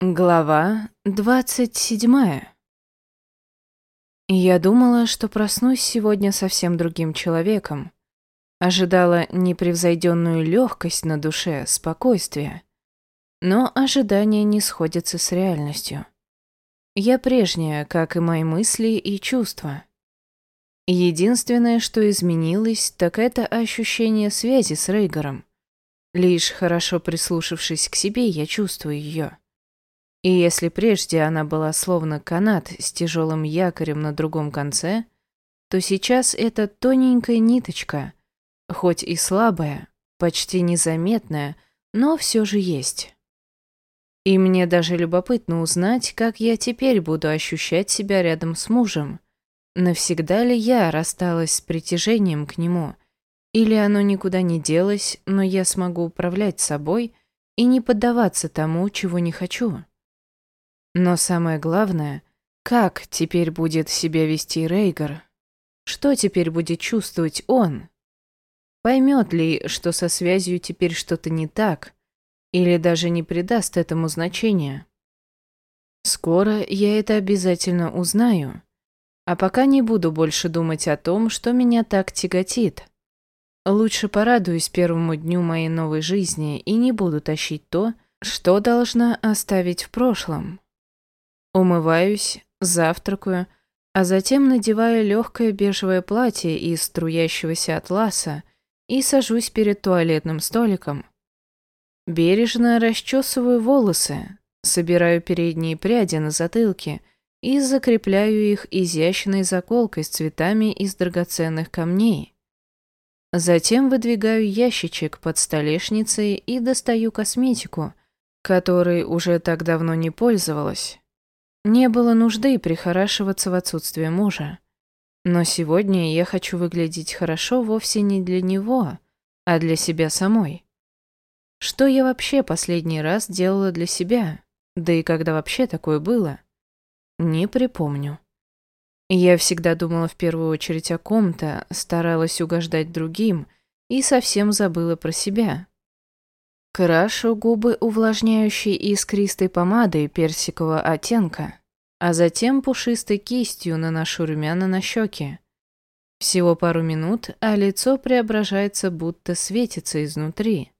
Глава двадцать седьмая. Я думала, что проснусь сегодня совсем другим человеком. Ожидала непревзойденную легкость на душе, спокойствие. Но ожидания не сходятся с реальностью. Я прежняя, как и мои мысли и чувства. Единственное, что изменилось, так это ощущение связи с Рейгором. Лишь хорошо прислушавшись к себе, я чувствую ее. И если прежде она была словно канат с тяжелым якорем на другом конце, то сейчас это тоненькая ниточка, хоть и слабая, почти незаметная, но все же есть. И мне даже любопытно узнать, как я теперь буду ощущать себя рядом с мужем. Навсегда ли я рассталась с притяжением к нему, или оно никуда не делось, но я смогу управлять собой и не поддаваться тому, чего не хочу. Но самое главное, как теперь будет себя вести Рейгар? Что теперь будет чувствовать он? Поймет ли, что со связью теперь что-то не так, или даже не придаст этому значения? Скоро я это обязательно узнаю, а пока не буду больше думать о том, что меня так тяготит. Лучше порадуюсь первому дню моей новой жизни и не буду тащить то, что должна оставить в прошлом. Умываюсь, завтракаю, а затем надеваю легкое бежевое платье из струящегося атласа и сажусь перед туалетным столиком. Бережно расчесываю волосы, собираю передние пряди на затылке и закрепляю их изящной заколкой с цветами из драгоценных камней. Затем выдвигаю ящичек под столешницей и достаю косметику, которой уже так давно не пользовалась. Не было нужды прихорашиваться в отсутствие мужа. Но сегодня я хочу выглядеть хорошо вовсе не для него, а для себя самой. Что я вообще последний раз делала для себя? Да и когда вообще такое было? Не припомню. Я всегда думала в первую очередь о ком-то, старалась угождать другим и совсем забыла про себя. Крашу губы увлажняющей искристой помадой персикового оттенка, а затем пушистой кистью наношу румяна на щеки. Всего пару минут, а лицо преображается, будто светится изнутри.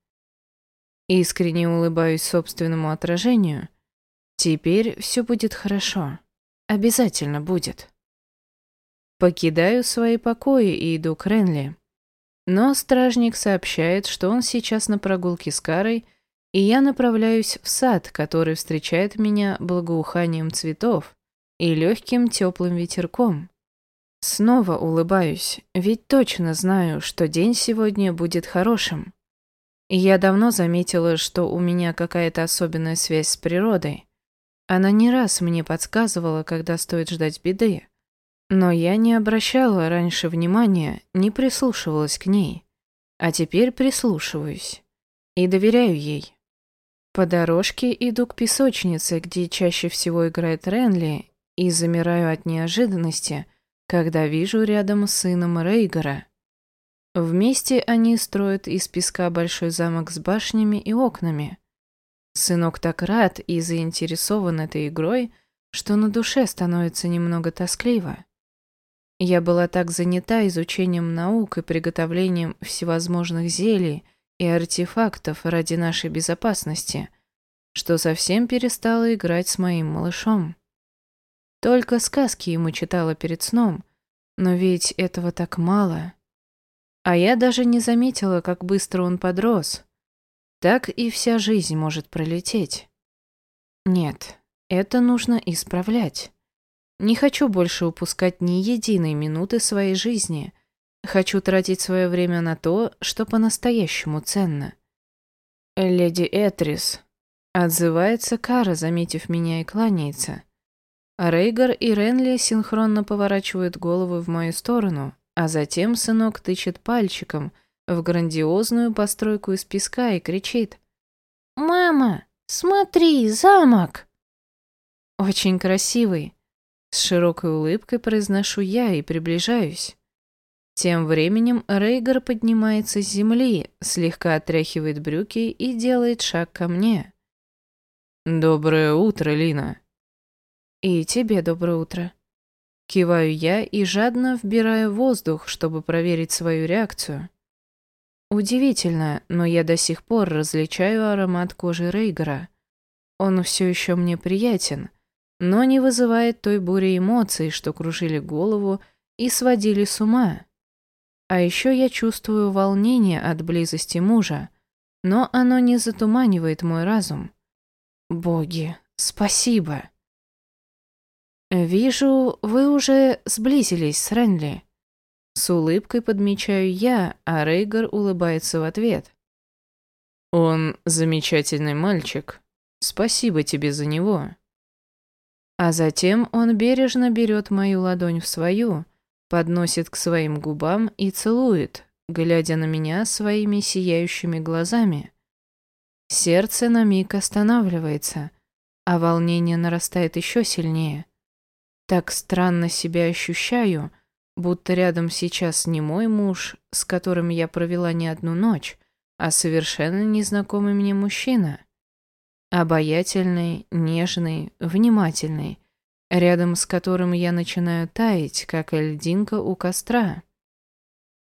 Искренне улыбаюсь собственному отражению. Теперь все будет хорошо. Обязательно будет. Покидаю свои покои и иду к Ренли. Но стражник сообщает, что он сейчас на прогулке с Карой, и я направляюсь в сад, который встречает меня благоуханием цветов и легким теплым ветерком. Снова улыбаюсь, ведь точно знаю, что день сегодня будет хорошим. Я давно заметила, что у меня какая-то особенная связь с природой. Она не раз мне подсказывала, когда стоит ждать беды. Но я не обращала раньше внимания, не прислушивалась к ней. А теперь прислушиваюсь. И доверяю ей. По дорожке иду к песочнице, где чаще всего играет Ренли, и замираю от неожиданности, когда вижу рядом с сыном Рейгора. Вместе они строят из песка большой замок с башнями и окнами. Сынок так рад и заинтересован этой игрой, что на душе становится немного тоскливо. Я была так занята изучением наук и приготовлением всевозможных зелий и артефактов ради нашей безопасности, что совсем перестала играть с моим малышом. Только сказки ему читала перед сном, но ведь этого так мало. А я даже не заметила, как быстро он подрос. Так и вся жизнь может пролететь. Нет, это нужно исправлять. Не хочу больше упускать ни единой минуты своей жизни. Хочу тратить свое время на то, что по-настоящему ценно. «Леди Этрис», — отзывается Кара, заметив меня и кланяется. Рейгар и Ренли синхронно поворачивают головы в мою сторону, а затем сынок тычет пальчиком в грандиозную постройку из песка и кричит. «Мама, смотри, замок!» «Очень красивый», с широкой улыбкой произношу я и приближаюсь. Тем временем Рейгар поднимается с земли, слегка отряхивает брюки и делает шаг ко мне. Доброе утро, Лина. И тебе доброе утро. Киваю я и жадно вбираю воздух, чтобы проверить свою реакцию. Удивительно, но я до сих пор различаю аромат кожи Рейгера. Он все еще мне приятен, но не вызывает той бури эмоций, что кружили голову и сводили с ума. А еще я чувствую волнение от близости мужа, но оно не затуманивает мой разум. Боги, спасибо. «Вижу, вы уже сблизились с Ренли». С улыбкой подмечаю я, а Рейгар улыбается в ответ. «Он замечательный мальчик. Спасибо тебе за него». А затем он бережно берет мою ладонь в свою, подносит к своим губам и целует, глядя на меня своими сияющими глазами. Сердце на миг останавливается, а волнение нарастает еще сильнее. Так странно себя ощущаю, будто рядом сейчас не мой муж, с которым я провела не одну ночь, а совершенно незнакомый мне мужчина. Обаятельный, нежный, внимательный, рядом с которым я начинаю таять, как льдинка у костра.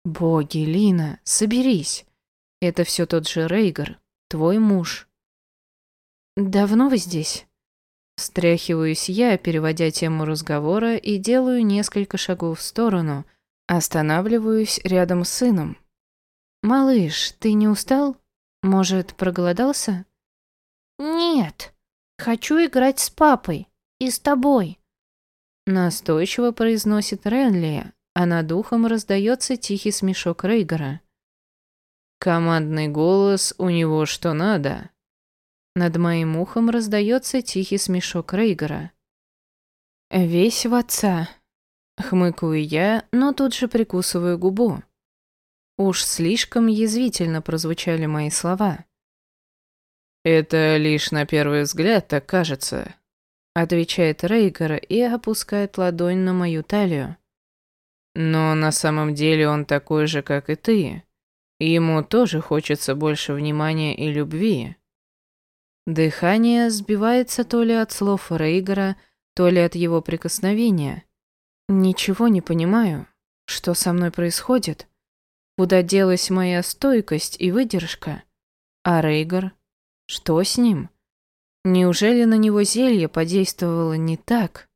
Боги, Лина, соберись. Это все тот же Рейгар, твой муж. Давно вы здесь? Стряхиваюсь я, переводя тему разговора, и делаю несколько шагов в сторону. Останавливаюсь рядом с сыном. «Малыш, ты не устал? Может, проголодался?» «Нет, хочу играть с папой и с тобой», настойчиво произносит Ренли, а над ухом раздается тихий смешок Рейгара. «Командный голос у него что надо», над моим ухом раздается тихий смешок Рейгара. «Весь в отца», — хмыкаю я, но тут же прикусываю губу. Уж слишком язвительно прозвучали мои слова. «Это лишь на первый взгляд так кажется», — отвечает Рейгар и опускает ладонь на мою талию. «Но на самом деле он такой же, как и ты. Ему тоже хочется больше внимания и любви». Дыхание сбивается то ли от слов Рейгара, то ли от его прикосновения. Ничего не понимаю. Что со мной происходит? Куда делась моя стойкость и выдержка? А Рейгар? Что с ним? Неужели на него зелье подействовало не так?